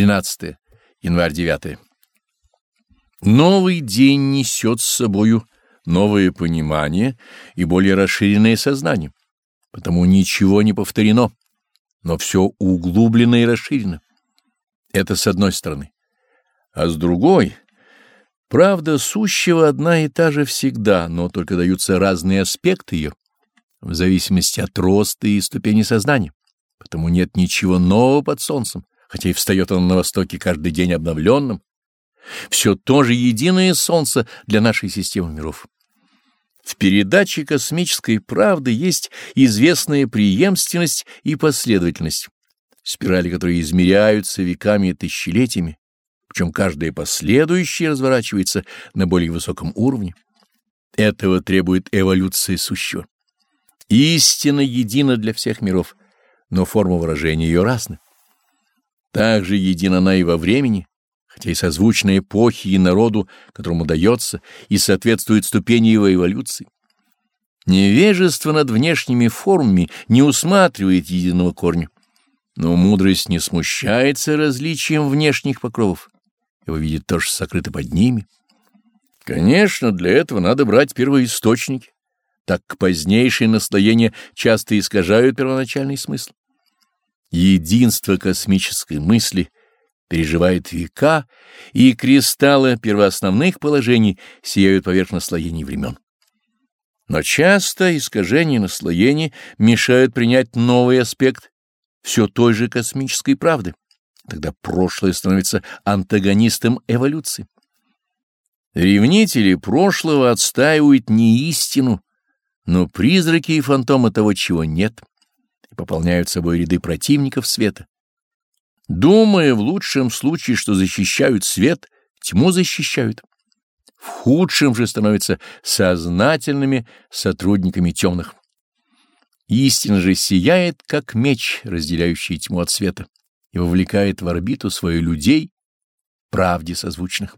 13. Январь 9. Новый день несет с собою новое понимание и более расширенное сознание, потому ничего не повторено, но все углублено и расширено. Это с одной стороны. А с другой, правда сущего одна и та же всегда, но только даются разные аспекты ее, в зависимости от роста и ступени сознания, потому нет ничего нового под солнцем, хотя и встает он на востоке каждый день обновленным. Все то же единое солнце для нашей системы миров. В передаче космической правды есть известная преемственность и последовательность, спирали которые измеряются веками и тысячелетиями, причем каждая последующая разворачивается на более высоком уровне. Этого требует эволюция сущего. Истина едина для всех миров, но форма выражения ее разная. Также едина она и во времени, хотя и созвучна эпохе и народу, которому дается и соответствует ступени его эволюции. Невежество над внешними формами не усматривает единого корня, но мудрость не смущается различием внешних покровов, его видит то, что сокрыто под ними. Конечно, для этого надо брать первоисточники, так позднейшие наслоения часто искажают первоначальный смысл. Единство космической мысли переживает века, и кристаллы первоосновных положений сияют поверх наслоений времен. Но часто искажения наслоений мешают принять новый аспект все той же космической правды. Тогда прошлое становится антагонистом эволюции. Ревнители прошлого отстаивают не истину, но призраки и фантомы того, чего нет и пополняют собой ряды противников света. Думая в лучшем случае, что защищают свет, тьму защищают. В худшем же становятся сознательными сотрудниками темных. Истина же сияет, как меч, разделяющий тьму от света, и вовлекает в орбиту свою людей, правде созвучных.